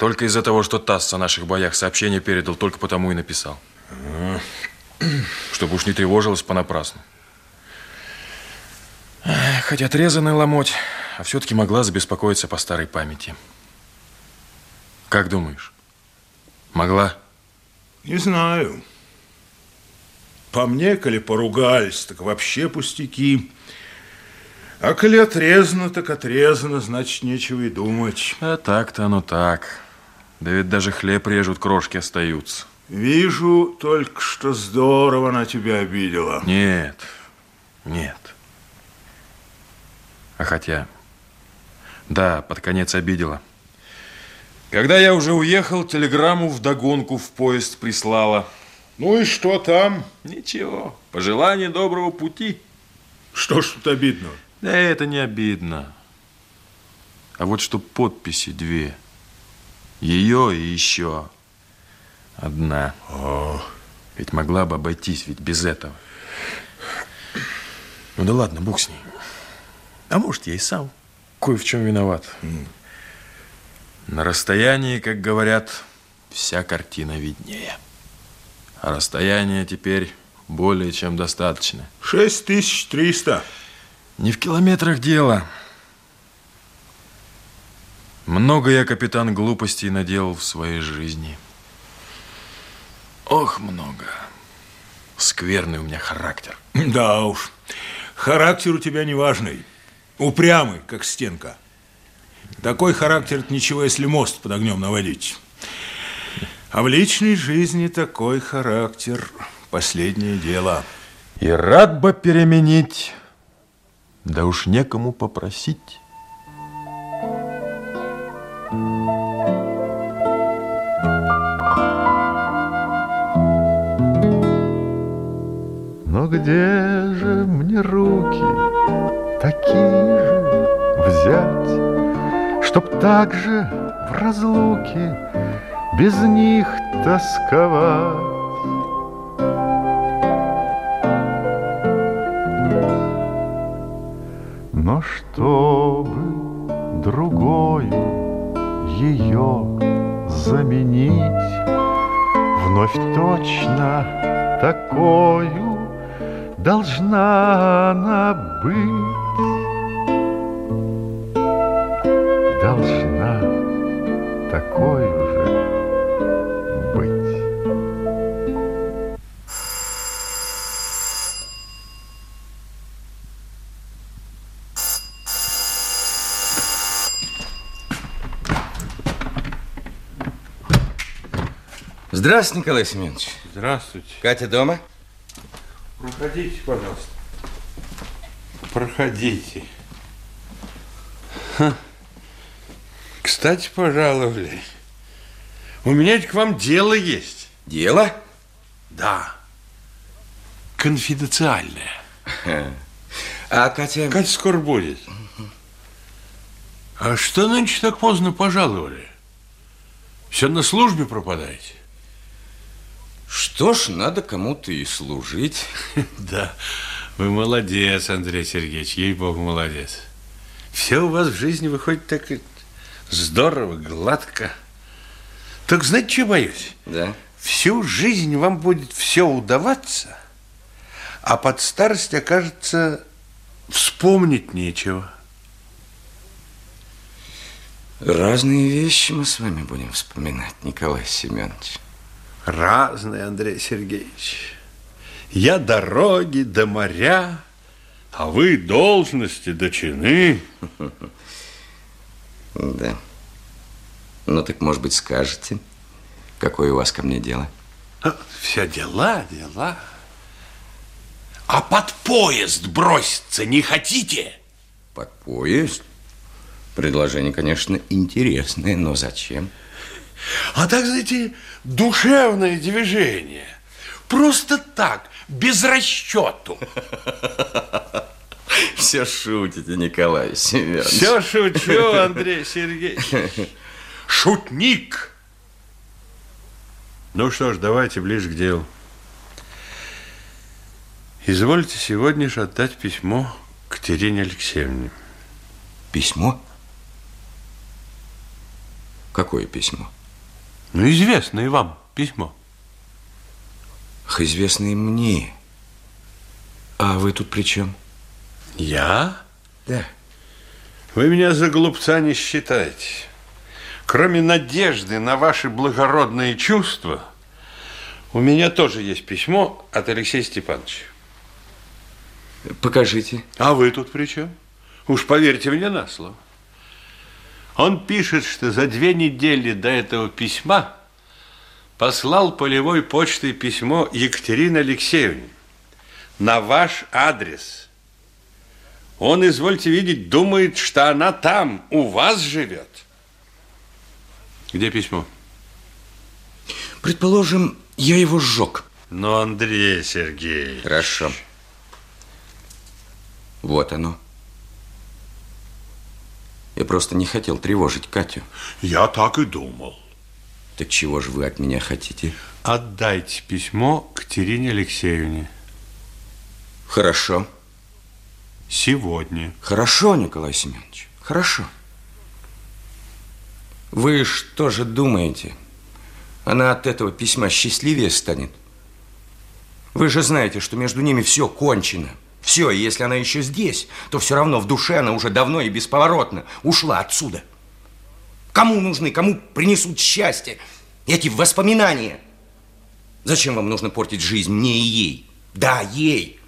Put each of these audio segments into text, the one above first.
Только из-за того, что ТАСС о наших боях сообщение передал, только потому и написал. Чтобы уж не тревожилась понапрасну. Хоть отрезанный ломоть, а все-таки могла забеспокоиться по старой памяти. Как думаешь? Могла? Не знаю. По мне, коли поругались, так вообще пустяки. А коли отрезано, так отрезано, значит, нечего и думать. А так-то оно так. Да ведь даже хлеб режут, крошки остаются. Вижу только, что здорово она тебя обидела. Нет, нет. А хотя, да, под конец обидела. Когда я уже уехал, телеграмму в догонку в поезд прислала. Ну и что там? Ничего, пожелание доброго пути. Что ж тут обидного? Да это не обидно. А вот что подписи две. Ее и еще одна. О. Ведь могла бы обойтись ведь без этого. Ну да ладно, бог с ней. А может, я и сам кое в чем виноват. Mm. На расстоянии, как говорят, вся картина виднее. А расстояние теперь более чем достаточно. Шесть тысяч триста. Не в километрах дело. Много я, капитан, глупостей наделал в своей жизни. Ох, много. Скверный у меня характер. Да уж. Характер у тебя неважный. Упрямый, как стенка. Такой характер ничего, если мост под огнем наводить. А в личной жизни такой характер – последнее дело. И рад бы переменить, да уж некому попросить. Руки такие же взять, Чтоб так же в разлуке без них тосковать? Быть. Должна такой же быть. Здравствуйте, Николай Семенович. Здравствуйте. Катя дома? Проходите, пожалуйста. Проходите. Ха. Кстати, пожаловали. У меня к вам дело есть. Дело? Да. Конфиденциальное. А Катя... Катя скоро будет. А что нынче так поздно пожаловали? Все на службе пропадаете? Что ж, надо кому-то и служить. Да, вы молодец, Андрей Сергеевич, ей-богу, молодец. Все у вас в жизни выходит так здорово, гладко. Так знаете, что боюсь? Да. Всю жизнь вам будет все удаваться, а под старость окажется вспомнить нечего. Разные вещи мы с вами будем вспоминать, Николай Семенович. Разные, Андрей Сергеевич. Я дороги до моря, а вы должности до чины. Да. Ну, так, может быть, скажете, какое у вас ко мне дело? А, Все дела, дела. А под поезд броситься не хотите? Под поезд? Предложение, конечно, интересное, но зачем? А так, знаете, душевное движение. Просто так, без расчету. Все шутите, Николай Семенович. Все шучу, Андрей Сергеевич. Шутник. Ну что ж, давайте ближе к делу. Извольте сегодня же отдать письмо к Терене Алексеевне. Письмо? Какое письмо? Ну, известное вам письмо. Ах, известное мне. А вы тут при чем? Я? Да. Вы меня за глупца не считаете. Кроме надежды на ваши благородные чувства, у меня тоже есть письмо от Алексея Степановича. Покажите. А вы тут при чем? Уж поверьте мне на слово. Он пишет, что за две недели до этого письма послал полевой почтой письмо Екатерине Алексеевне на ваш адрес. Он, извольте видеть, думает, что она там, у вас живет. Где письмо? Предположим, я его сжег. Но, Андрей Сергеевич... Хорошо. Вот оно. Я просто не хотел тревожить Катю. Я так и думал. Так чего же вы от меня хотите? Отдайте письмо Катерине Алексеевне. Хорошо. Сегодня. Хорошо, Николай Семенович. Хорошо. Вы что же думаете? Она от этого письма счастливее станет? Вы же знаете, что между ними все кончено. Все, и если она еще здесь, то все равно в душе она уже давно и бесповоротно ушла отсюда. Кому нужны, кому принесут счастье эти воспоминания? Зачем вам нужно портить жизнь мне и ей? Да, ей.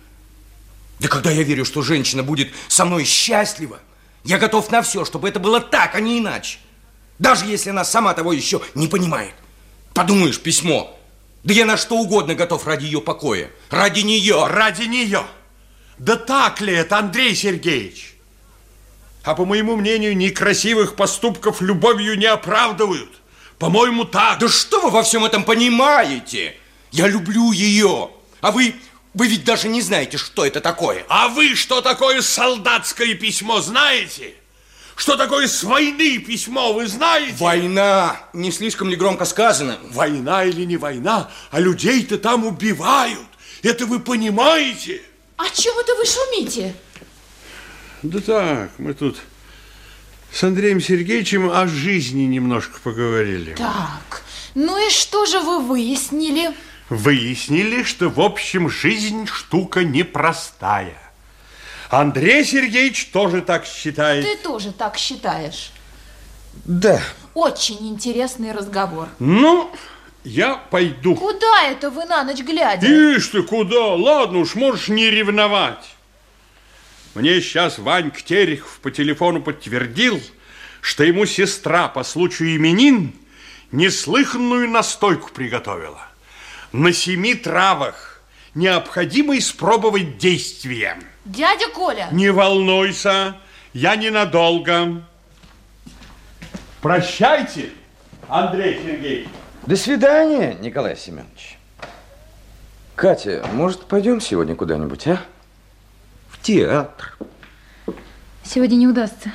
Да когда я верю, что женщина будет со мной счастлива, я готов на все, чтобы это было так, а не иначе. Даже если она сама того еще не понимает. Подумаешь, письмо. Да я на что угодно готов ради ее покоя. Ради нее. Ради нее. Да так ли это, Андрей Сергеевич? А по моему мнению, некрасивых поступков любовью не оправдывают. По-моему, так. Да что вы во всем этом понимаете? Я люблю ее. А вы, вы ведь даже не знаете, что это такое. А вы что такое солдатское письмо знаете? Что такое с войны письмо, вы знаете? Война. Не слишком ли громко сказано? Война или не война, а людей-то там убивают. Это вы понимаете? О чем это вы шумите? Да так, мы тут с Андреем Сергеевичем о жизни немножко поговорили. Так, ну и что же вы выяснили? Выяснили, что, в общем, жизнь штука непростая. Андрей Сергеевич тоже так считает. Ты тоже так считаешь. Да. Очень интересный разговор. Ну, я пойду. Куда это вы на ночь глядя? Ишь ты, куда? Ладно уж, можешь не ревновать. Мне сейчас Ванька Терехов по телефону подтвердил, что ему сестра по случаю именин неслыханную настойку приготовила. На семи травах необходимо испробовать действие. Дядя Коля! Не волнуйся, я ненадолго. Прощайте, Андрей Сергеевич. До свидания, Николай Семенович. Катя, может, пойдем сегодня куда-нибудь, а? Театр. Сегодня не удастся.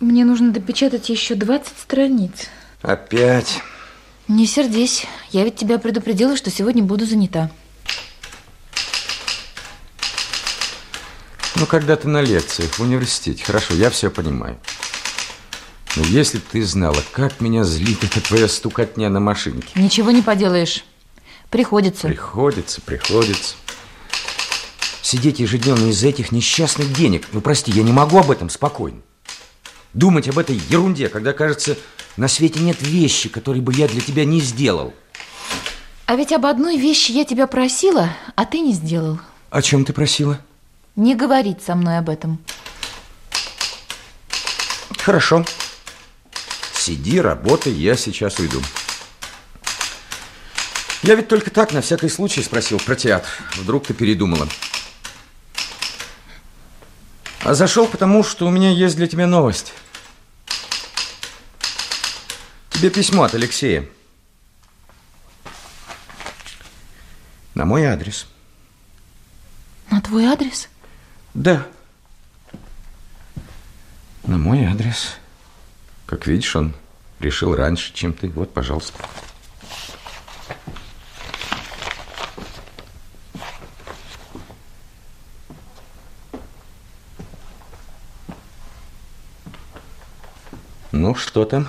Мне нужно допечатать еще 20 страниц. Опять? Не сердись. Я ведь тебя предупредила, что сегодня буду занята. Ну, когда ты на лекциях в университете, хорошо, я все понимаю. Но если ты знала, как меня злит эта твоя стукотня на машинке. Ничего не поделаешь. Приходится. Приходится, приходится. Сидеть ежедневно из-за этих несчастных денег. Ну, прости, я не могу об этом спокойно. Думать об этой ерунде, когда, кажется, на свете нет вещи, которой бы я для тебя не сделал. А ведь об одной вещи я тебя просила, а ты не сделал. О чем ты просила? Не говорить со мной об этом. Хорошо. Сиди, работай, я сейчас уйду. Я ведь только так, на всякий случай, спросил про театр. Вдруг ты передумала. А зашел потому, что у меня есть для тебя новость. Тебе письмо от Алексея. На мой адрес. На твой адрес? Да. На мой адрес. Как видишь, он решил раньше, чем ты. Вот, пожалуйста. Ну, что там?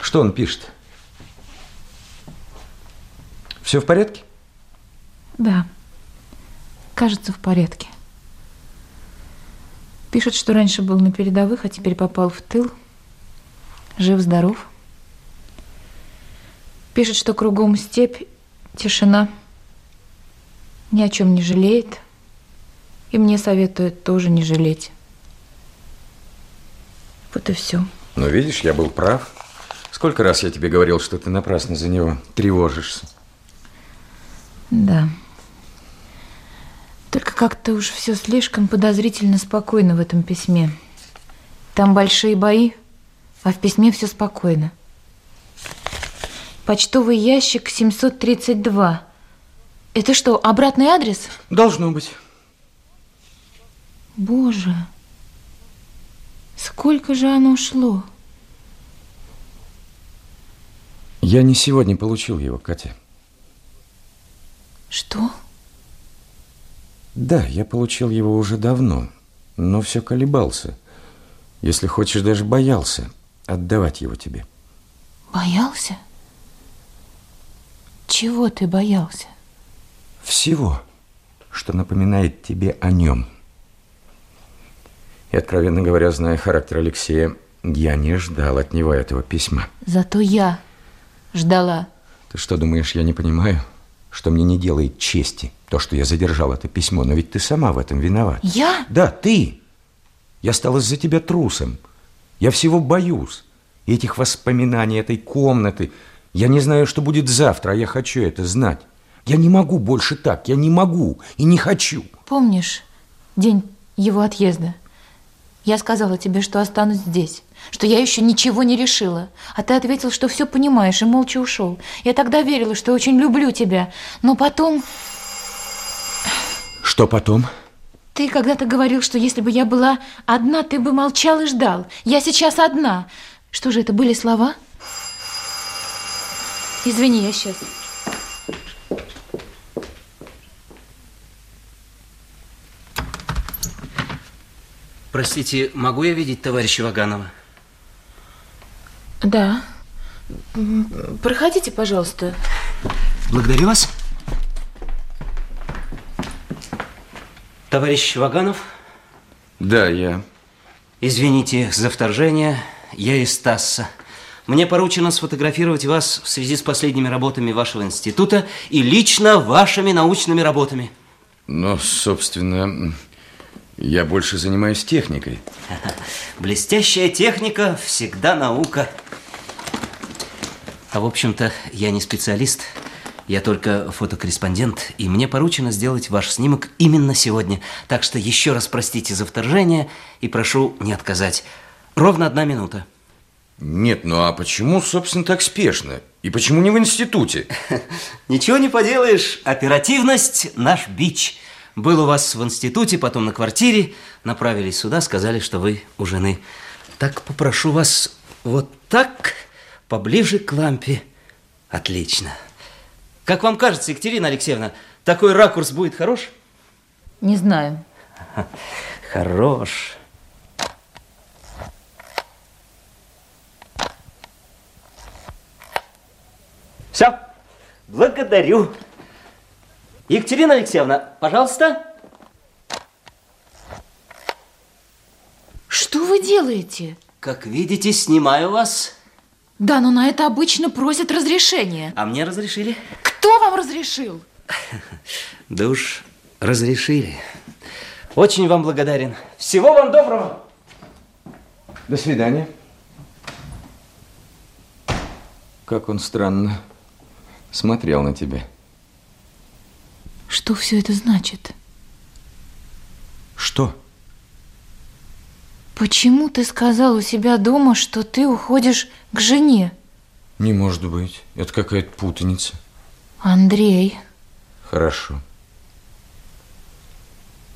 Что он пишет? Все в порядке? Да. Кажется, в порядке. Пишет, что раньше был на передовых, а теперь попал в тыл. Жив-здоров. Пишет, что кругом степь, тишина. Ни о чем не жалеет. И мне советует тоже не жалеть. Вот и все. Ну, видишь, я был прав. Сколько раз я тебе говорил, что ты напрасно за него тревожишься. Да. Только как-то уж все слишком подозрительно спокойно в этом письме. Там большие бои, а в письме все спокойно. Почтовый ящик 732. Это что, обратный адрес? Должно быть. Боже, сколько же оно ушло? Я не сегодня получил его, Катя. Что? Да, я получил его уже давно, но все колебался. Если хочешь, даже боялся отдавать его тебе. Боялся? Чего ты боялся? Всего, что напоминает тебе о нем. И, откровенно говоря, зная характер Алексея, я не ждал от него этого письма. Зато я ждала. Ты что, думаешь, я не понимаю, что мне не делает чести то, что я задержал это письмо? Но ведь ты сама в этом виноват. Я? Да, ты. Я стал из-за тебя трусом. Я всего боюсь. И этих воспоминаний, этой комнаты. Я не знаю, что будет завтра, а я хочу это знать. Я не могу больше так, я не могу и не хочу. Помнишь день его отъезда? Я сказала тебе, что останусь здесь, что я еще ничего не решила. А ты ответил, что все понимаешь, и молча ушел. Я тогда верила, что очень люблю тебя. Но потом... Что потом? Ты когда-то говорил, что если бы я была одна, ты бы молчал и ждал. Я сейчас одна. Что же это были слова? Извини, я сейчас. Простите, могу я видеть товарища Ваганова? Да. Проходите, пожалуйста. Благодарю вас. Товарищ Ваганов, Да, я. извините за вторжение. Я из ТАССа. Мне поручено сфотографировать вас в связи с последними работами вашего института и лично вашими научными работами. Но, собственно, я больше занимаюсь техникой. Блестящая техника всегда наука. А в общем-то, я не специалист. Я только фотокорреспондент, и мне поручено сделать ваш снимок именно сегодня. Так что еще раз простите за вторжение и прошу не отказать. Ровно одна минута. Нет, ну а почему, собственно, так спешно? И почему не в институте? Ничего не поделаешь, оперативность – наш бич. Был у вас в институте, потом на квартире, направились сюда, сказали, что вы у жены. Так попрошу вас вот так, поближе к лампе. Отлично. Как вам кажется, Екатерина Алексеевна, такой ракурс будет хорош? Не знаю. Хорош. Все, благодарю. Екатерина Алексеевна, пожалуйста. Что вы делаете? Как видите, снимаю вас. Да, но на это обычно просят разрешения. А мне разрешили? Кто вам разрешил? Да уж разрешили. Очень вам благодарен. Всего вам доброго. До свидания. Как он странно смотрел на тебя. Что все это значит? Что? Почему ты сказал у себя дома, что ты уходишь к жене? Не может быть. Это какая-то путаница. Андрей, Хорошо.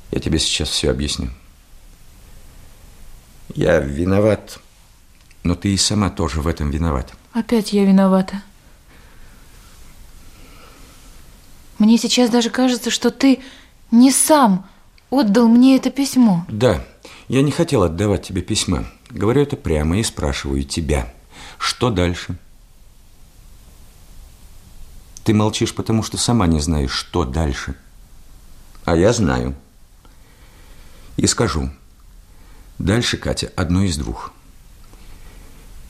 Я тебе сейчас все объясню. Я виноват, но ты и сама тоже в этом виновата. опять я виновата. Мне сейчас даже кажется, что ты не сам отдал мне это письмо. Да, я не хотел отдавать тебе письма. Говорю это прямо и спрашиваю тебя. Что дальше? Ты молчишь, потому что сама не знаешь, что дальше. А я знаю. И скажу. Дальше, Катя, одно из двух.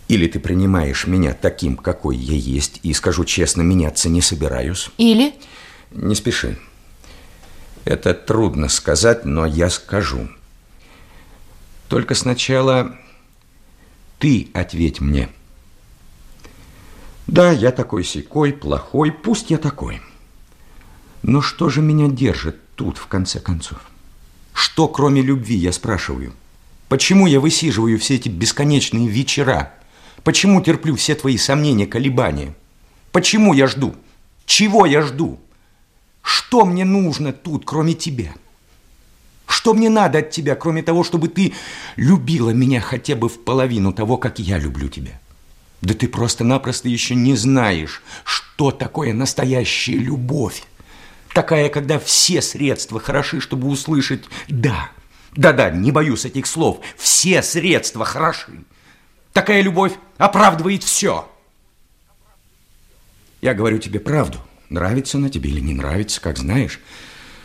Или ты принимаешь меня таким, какой я есть, и, скажу честно, меняться не собираюсь. Или? Не спеши. Это трудно сказать, но я скажу. Только сначала ты ответь мне. Да, я такой секой, плохой, пусть я такой. Но что же меня держит тут, в конце концов? Что, кроме любви, я спрашиваю? Почему я высиживаю все эти бесконечные вечера? Почему терплю все твои сомнения, колебания? Почему я жду? Чего я жду? Что мне нужно тут, кроме тебя? Что мне надо от тебя, кроме того, чтобы ты любила меня хотя бы в половину того, как я люблю тебя? Да ты просто-напросто еще не знаешь, что такое настоящая любовь. Такая, когда все средства хороши, чтобы услышать «да». Да-да, не боюсь этих слов. Все средства хороши. Такая любовь оправдывает все. Я говорю тебе правду. Нравится она тебе или не нравится, как знаешь.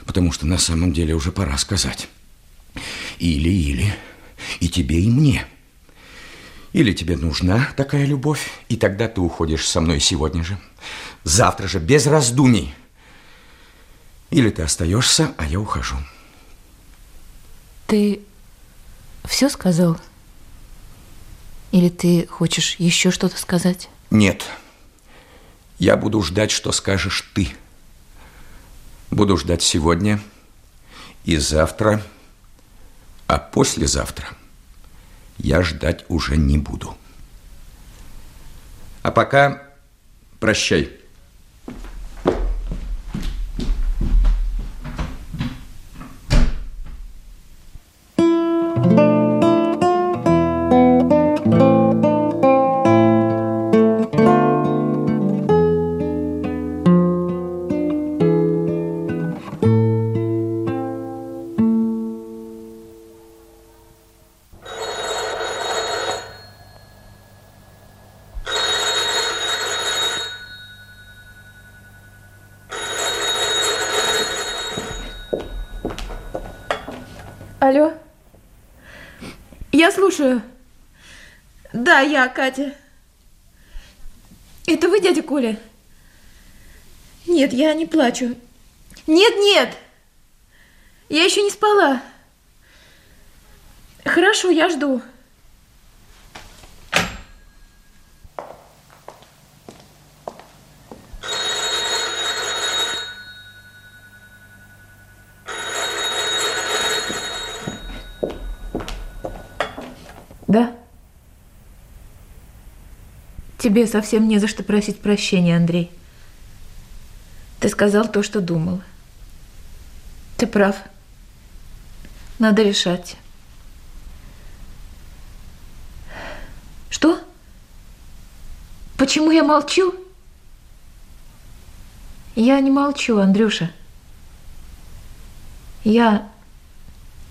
Потому что на самом деле уже пора сказать. Или-или. И тебе, и мне. Или тебе нужна такая любовь, и тогда ты уходишь со мной сегодня же. Завтра же, без раздумий. Или ты остаешься, а я ухожу. Ты все сказал? Или ты хочешь еще что-то сказать? Нет. Я буду ждать, что скажешь ты. Буду ждать сегодня и завтра, а послезавтра я ждать уже не буду. А пока прощай. Слушаю. Да, я, Катя. Это вы, дядя Коля? Нет, я не плачу. Нет, нет! Я еще не спала. Хорошо, я жду. Да? Тебе совсем не за что просить прощения, Андрей. Ты сказал то, что думал. Ты прав. Надо решать. Что? Почему я молчу? Я не молчу, Андрюша. Я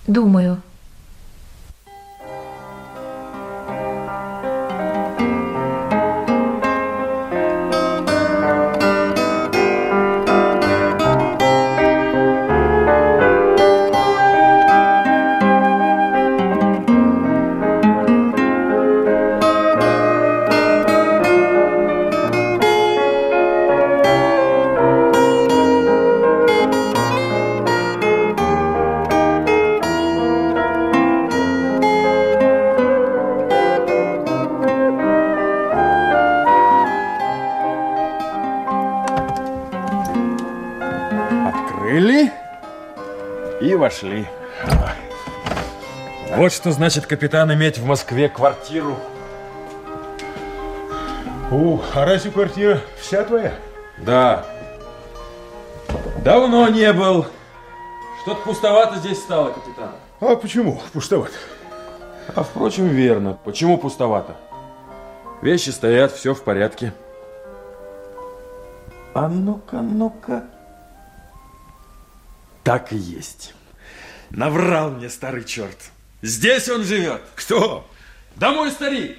думаю. И вошли. Вот что значит капитан иметь в Москве квартиру. О, а разве квартира вся твоя? Да. Давно не был. Что-то пустовато здесь стало, капитан. А почему пустовато? А впрочем, верно. Почему пустовато? Вещи стоят, все в порядке. А ну-ка, ну-ка. Так и есть. Наврал мне старый черт. Здесь он живет. Кто? Да мой старик.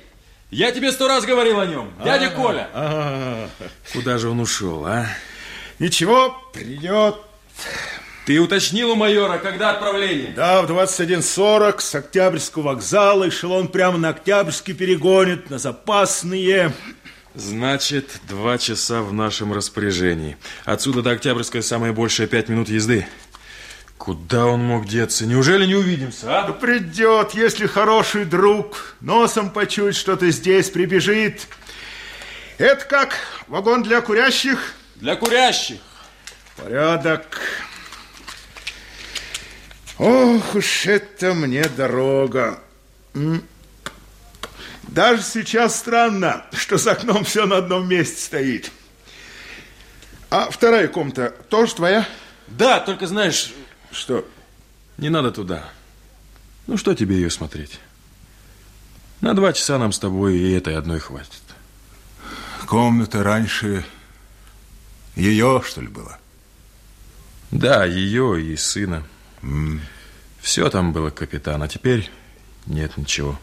Я тебе сто раз говорил о нем. Дядя Коля. А, Куда же он ушел, а? Ничего, придет. Ты уточнил у майора, когда отправление? Да, в 21.40 с Октябрьского вокзала эшелон прямо на Октябрьский перегонит, на запасные. Значит, два часа в нашем распоряжении. Отсюда до Октябрьской самое большее пять минут езды. Куда он мог деться? Неужели не увидимся, Да а? придет, если хороший друг носом почует, что ты здесь прибежит. Это как вагон для курящих? Для курящих. Порядок. Ох уж это мне дорога. Даже сейчас странно, что за окном все на одном месте стоит. А вторая комната тоже твоя? Да, только знаешь, Что? не надо туда. Ну, что тебе ее смотреть? На два часа нам с тобой и этой одной хватит. Комната раньше ее, что ли, была? Да, ее и сына. Все там было, капитан, а теперь нет ничего.